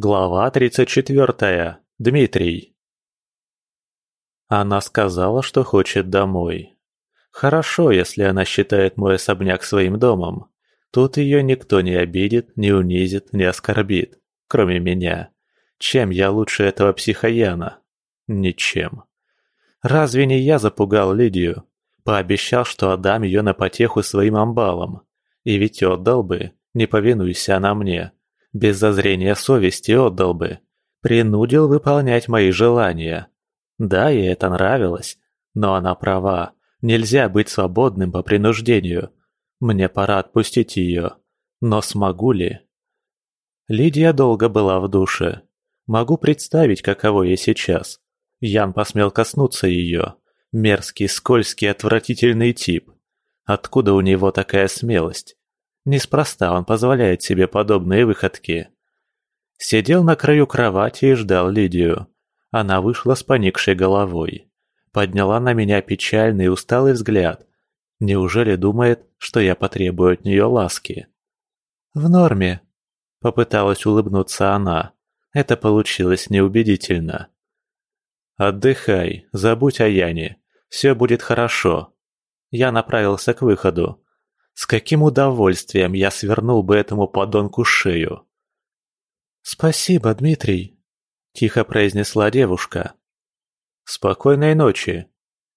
Глава 34. Дмитрий. Она сказала, что хочет домой. Хорошо, если она считает мой особняк своим домом. Тут ее никто не обидит, не унизит, не оскорбит, кроме меня. Чем я лучше этого психояна? Ничем. Разве не я запугал Лидию? Пообещал, что отдам ее на потеху своим амбалам. И ведь отдал бы, не повинуйся она мне. Без зазрения совести отдал бы. Принудил выполнять мои желания. Да, ей это нравилось, но она права. Нельзя быть свободным по принуждению. Мне пора отпустить ее. Но смогу ли? Лидия долго была в душе. Могу представить, каково ей сейчас. Ян посмел коснуться ее. Мерзкий, скользкий, отвратительный тип. Откуда у него такая смелость? Неспроста он позволяет себе подобные выходки. Сидел на краю кровати и ждал Лидию. Она вышла с поникшей головой. Подняла на меня печальный и усталый взгляд. Неужели думает, что я потребую от нее ласки? «В норме», — попыталась улыбнуться она. Это получилось неубедительно. «Отдыхай, забудь о Яне. Все будет хорошо». Я направился к выходу. С каким удовольствием я свернул бы этому подонку шею. «Спасибо, Дмитрий», — тихо произнесла девушка. «Спокойной ночи».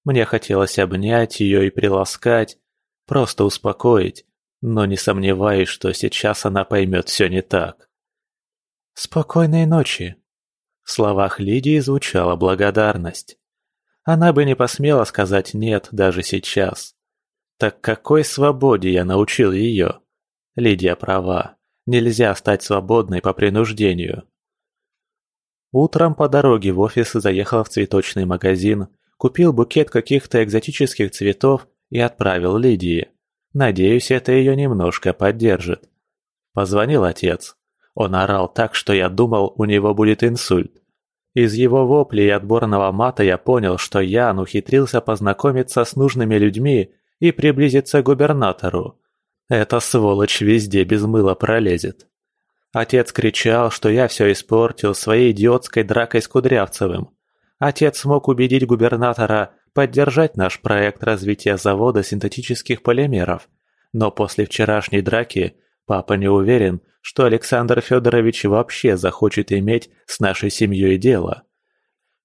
Мне хотелось обнять ее и приласкать, просто успокоить, но не сомневаюсь, что сейчас она поймет все не так. «Спокойной ночи». В словах Лидии звучала благодарность. Она бы не посмела сказать «нет» даже сейчас. Так какой свободе я научил ее? Лидия права. Нельзя стать свободной по принуждению. Утром по дороге в офис заехал в цветочный магазин, купил букет каких-то экзотических цветов и отправил Лидии. Надеюсь, это ее немножко поддержит. Позвонил отец. Он орал так, что я думал, у него будет инсульт. Из его воплей и отборного мата я понял, что Ян ухитрился познакомиться с нужными людьми и приблизиться к губернатору. Эта сволочь везде без мыла пролезет. Отец кричал, что я все испортил своей идиотской дракой с Кудрявцевым. Отец смог убедить губернатора поддержать наш проект развития завода синтетических полимеров. Но после вчерашней драки папа не уверен, что Александр Федорович вообще захочет иметь с нашей семьей дело.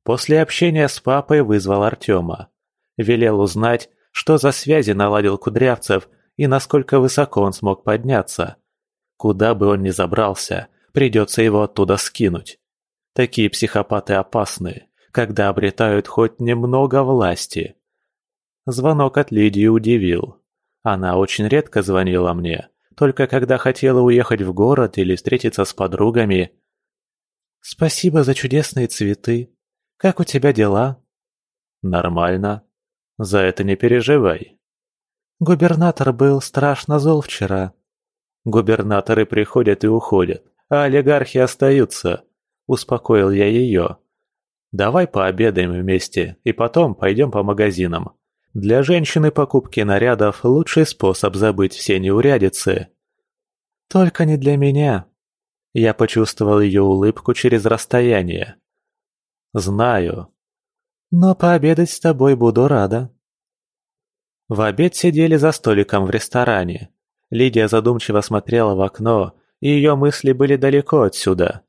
После общения с папой вызвал Артема. Велел узнать, что за связи наладил Кудрявцев и насколько высоко он смог подняться. Куда бы он ни забрался, придется его оттуда скинуть. Такие психопаты опасны, когда обретают хоть немного власти. Звонок от Лидии удивил. Она очень редко звонила мне, только когда хотела уехать в город или встретиться с подругами. «Спасибо за чудесные цветы. Как у тебя дела?» «Нормально. За это не переживай. Губернатор был страшно зол вчера. Губернаторы приходят и уходят, а олигархи остаются. Успокоил я ее. Давай пообедаем вместе и потом пойдем по магазинам. Для женщины покупки нарядов – лучший способ забыть все неурядицы. Только не для меня. Я почувствовал ее улыбку через расстояние. Знаю, но пообедать с тобой буду рада». В обед сидели за столиком в ресторане. Лидия задумчиво смотрела в окно, и ее мысли были далеко отсюда.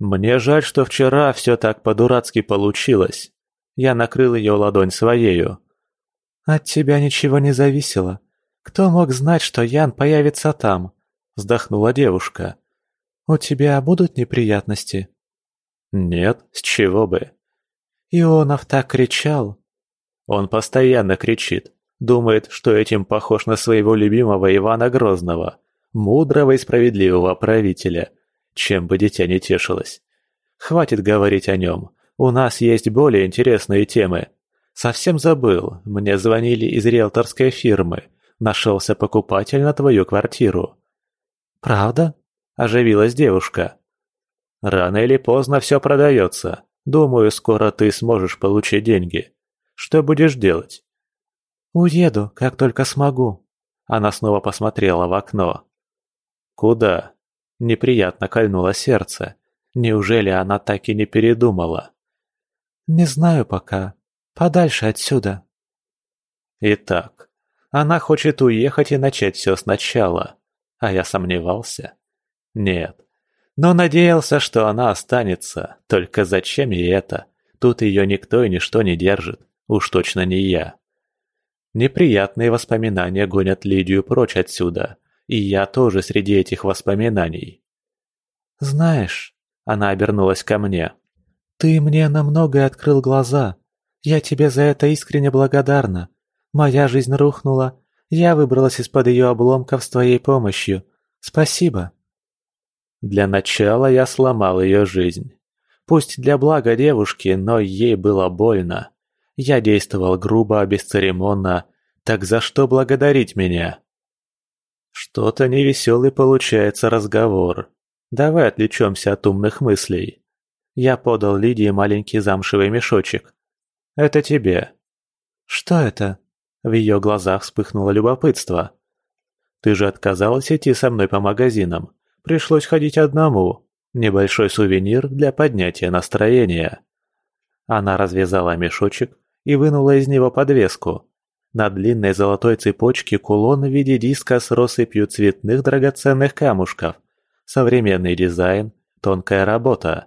«Мне жаль, что вчера все так по-дурацки получилось». Я накрыл ее ладонь своею. «От тебя ничего не зависело. Кто мог знать, что Ян появится там?» Вздохнула девушка. «У тебя будут неприятности?» «Нет, с чего бы. Ионов так кричал. Он постоянно кричит. Думает, что этим похож на своего любимого Ивана Грозного, мудрого и справедливого правителя. Чем бы дитя не тешилось. Хватит говорить о нем. У нас есть более интересные темы. Совсем забыл, мне звонили из риэлторской фирмы. Нашелся покупатель на твою квартиру. «Правда?» – оживилась девушка. «Рано или поздно все продается. Думаю, скоро ты сможешь получить деньги. Что будешь делать?» «Уеду, как только смогу». Она снова посмотрела в окно. «Куда?» Неприятно кольнуло сердце. Неужели она так и не передумала? «Не знаю пока. Подальше отсюда». Итак, она хочет уехать и начать все сначала. А я сомневался. Нет. Но надеялся, что она останется. Только зачем ей это? Тут ее никто и ничто не держит. Уж точно не я. Неприятные воспоминания гонят Лидию прочь отсюда. И я тоже среди этих воспоминаний. «Знаешь», — она обернулась ко мне, — «ты мне на многое открыл глаза. Я тебе за это искренне благодарна. Моя жизнь рухнула. Я выбралась из-под ее обломков с твоей помощью. Спасибо». Для начала я сломал ее жизнь. Пусть для блага девушки, но ей было больно. Я действовал грубо, бесцеремонно. Так за что благодарить меня? Что-то невеселый получается разговор. Давай отвлечемся от умных мыслей. Я подал Лидии маленький замшевый мешочек. Это тебе. Что это? В ее глазах вспыхнуло любопытство. Ты же отказалась идти со мной по магазинам. Пришлось ходить одному. Небольшой сувенир для поднятия настроения. Она развязала мешочек, и вынула из него подвеску. На длинной золотой цепочке кулон в виде диска с россыпью цветных драгоценных камушков. Современный дизайн, тонкая работа.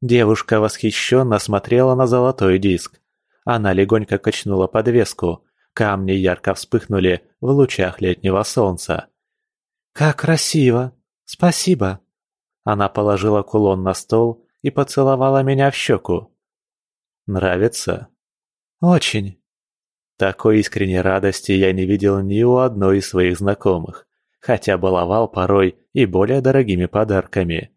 Девушка восхищенно смотрела на золотой диск. Она легонько качнула подвеску. Камни ярко вспыхнули в лучах летнего солнца. «Как красиво! Спасибо!» Она положила кулон на стол и поцеловала меня в щеку. «Нравится?» «Очень». Такой искренней радости я не видел ни у одной из своих знакомых, хотя баловал порой и более дорогими подарками.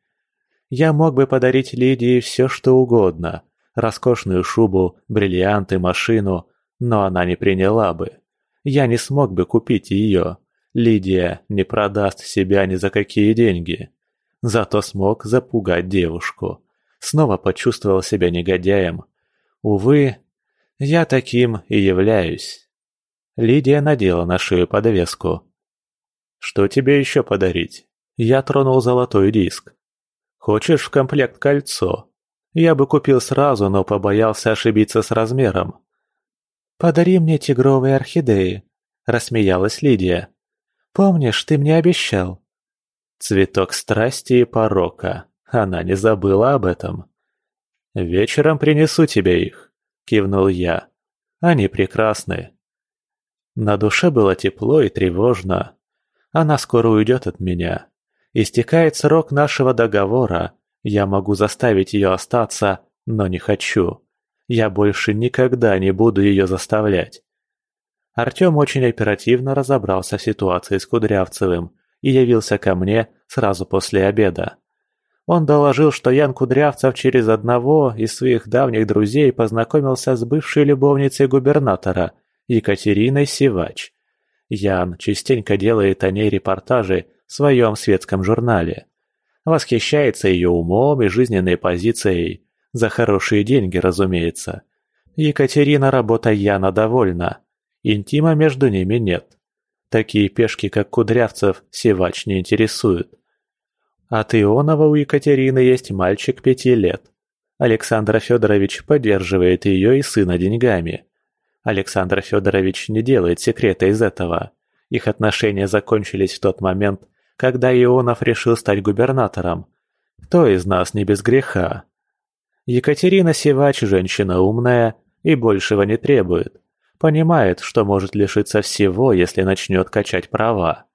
Я мог бы подарить Лидии все, что угодно – роскошную шубу, бриллианты, машину, но она не приняла бы. Я не смог бы купить ее. Лидия не продаст себя ни за какие деньги. Зато смог запугать девушку. Снова почувствовал себя негодяем. Увы, я таким и являюсь. Лидия надела на шею подвеску. Что тебе еще подарить? Я тронул золотой диск. Хочешь в комплект кольцо? Я бы купил сразу, но побоялся ошибиться с размером. «Подари мне тигровые орхидеи», — рассмеялась Лидия. «Помнишь, ты мне обещал?» Цветок страсти и порока. Она не забыла об этом. «Вечером принесу тебе их». – кивнул я. «Они прекрасны». На душе было тепло и тревожно. Она скоро уйдет от меня. Истекает срок нашего договора. Я могу заставить ее остаться, но не хочу. Я больше никогда не буду ее заставлять. Артем очень оперативно разобрался в ситуации с Кудрявцевым и явился ко мне сразу после обеда. Он доложил, что Ян Кудрявцев через одного из своих давних друзей познакомился с бывшей любовницей губернатора, Екатериной Сивач. Ян частенько делает о ней репортажи в своем светском журнале. Восхищается ее умом и жизненной позицией. За хорошие деньги, разумеется. Екатерина работа Яна довольна. Интима между ними нет. Такие пешки, как Кудрявцев, Сивач не интересуют. От Ионова у Екатерины есть мальчик пяти лет. Александр Федорович поддерживает ее и сына деньгами. Александр Федорович не делает секрета из этого. Их отношения закончились в тот момент, когда Ионов решил стать губернатором. Кто из нас не без греха? Екатерина Севач женщина умная и большего не требует. Понимает, что может лишиться всего, если начнет качать права.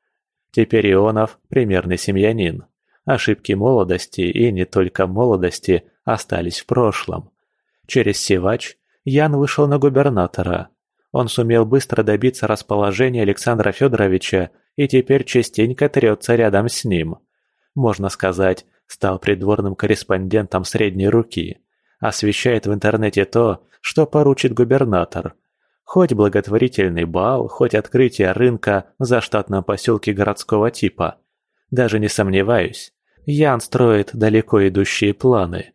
Теперь Ионов – примерный семьянин. Ошибки молодости и не только молодости остались в прошлом. Через Севач Ян вышел на губернатора. Он сумел быстро добиться расположения Александра Федоровича и теперь частенько трется рядом с ним. Можно сказать, стал придворным корреспондентом средней руки. Освещает в интернете то, что поручит губернатор. Хоть благотворительный бал, хоть открытие рынка в заштатном поселке городского типа. Даже не сомневаюсь, Ян строит далеко идущие планы.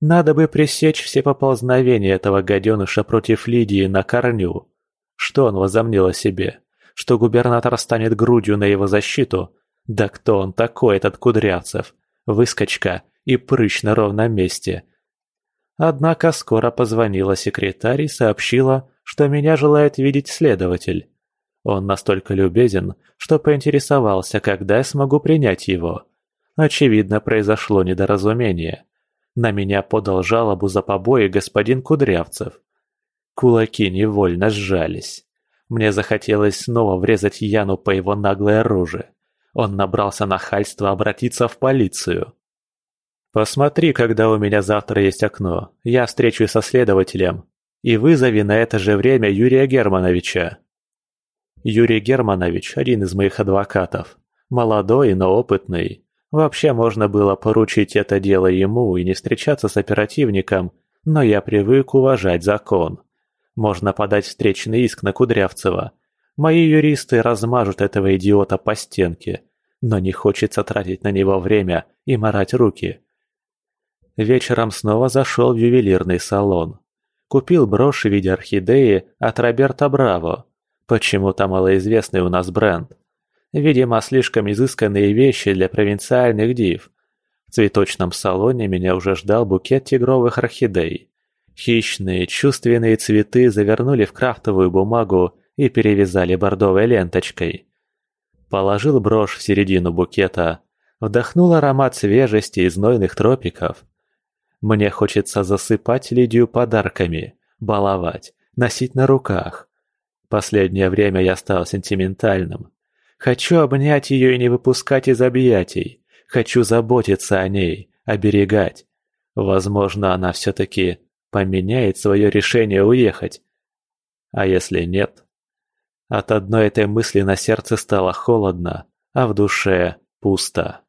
Надо бы пресечь все поползновения этого гаденыша против Лидии на корню. Что он возомнил о себе? Что губернатор станет грудью на его защиту? Да кто он такой, этот Кудрявцев? Выскочка и прыщ на ровном месте. Однако скоро позвонила секретарь и сообщила, что меня желает видеть следователь. Он настолько любезен, что поинтересовался, когда я смогу принять его. Очевидно, произошло недоразумение. На меня подал жалобу за побои господин Кудрявцев. Кулаки невольно сжались. Мне захотелось снова врезать Яну по его наглой роже. Он набрался нахальства обратиться в полицию. «Посмотри, когда у меня завтра есть окно. Я встречусь со следователем. И вызови на это же время Юрия Германовича». Юрий Германович – один из моих адвокатов. Молодой, но опытный. Вообще можно было поручить это дело ему и не встречаться с оперативником, но я привык уважать закон. Можно подать встречный иск на Кудрявцева. Мои юристы размажут этого идиота по стенке, но не хочется тратить на него время и морать руки. Вечером снова зашел в ювелирный салон. Купил брошь в виде орхидеи от Роберта Браво. Почему-то малоизвестный у нас бренд. Видимо, слишком изысканные вещи для провинциальных див. В цветочном салоне меня уже ждал букет тигровых орхидей. Хищные, чувственные цветы завернули в крафтовую бумагу и перевязали бордовой ленточкой. Положил брошь в середину букета, вдохнул аромат свежести и знойных тропиков. Мне хочется засыпать Лидию подарками, баловать, носить на руках. Последнее время я стал сентиментальным. Хочу обнять ее и не выпускать из объятий. Хочу заботиться о ней, оберегать. Возможно, она все-таки поменяет свое решение уехать. А если нет? От одной этой мысли на сердце стало холодно, а в душе пусто.